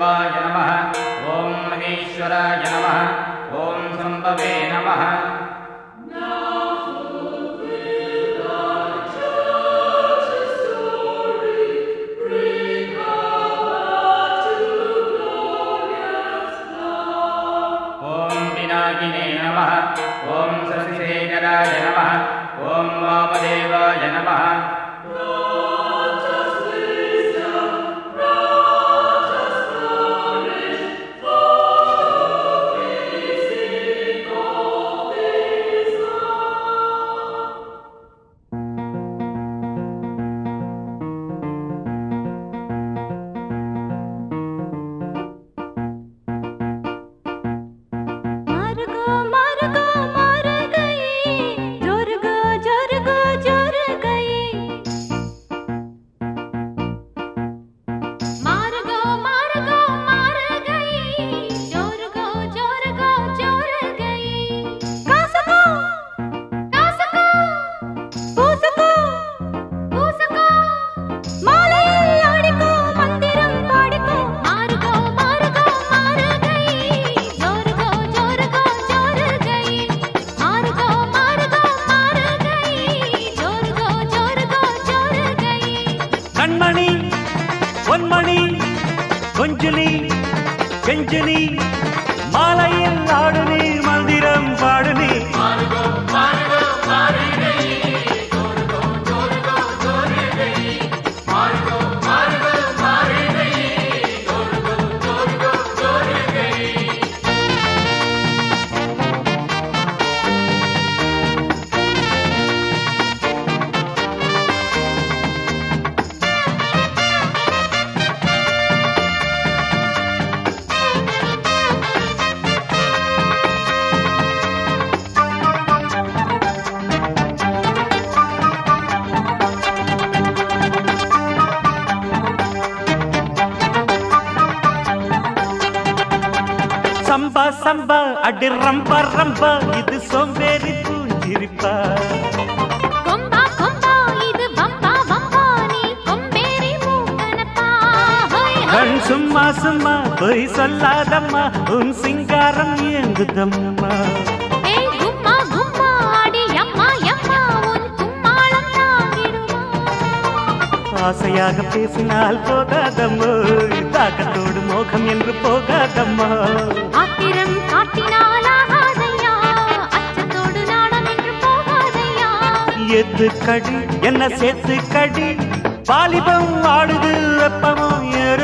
शिवाय नमः। ॐ महेश्वराय नमः। ॐ सम्भवे नमः। ॐ शशिशेखराय नमः। ॐ वामदेवाय नमः रजनी சம்பா சம்பா அடி ரம்பா ரம்பா இது சோம்பேறி பூஞ்சிரிப்பா. கொம்பா கொம்பா இது வம்பா வம்பா நீ கொம்பேறி மூக்கனப்பா கண் சும்மா சும்மா பொய் சொல்லாதம்மா உன் சிங்காரம் இயங்குதம்மா ஆசையாக பேசினால் போகாதம்மோ. தாக்கத்தோடு மோகம் என்று போகாதம்மா. ஆத்திரம் காட்டினால் எது கடி? என்ன சேர்த்து கடி? வாலிபம் ஆடுது வெப்பமும் ஏறுது.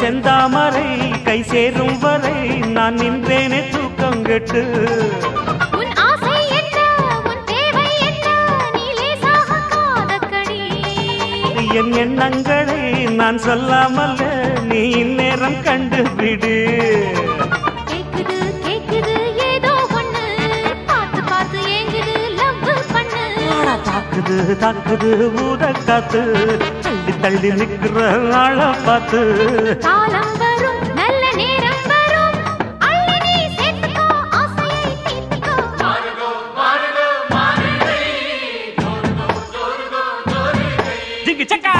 செந்தாமரை கை சேரும் வரை நான் நின்றேனே தூக்கம் கெட்டு என் எண்ணங்களை நான் சொல்லாமல் நீ இந்நேரம் கண்டுபிடு தாக்குது தாக்குது ஊத காத்து. தள்ளி தள்ளி நிற்கிற ஆள பார்த்து. Check out!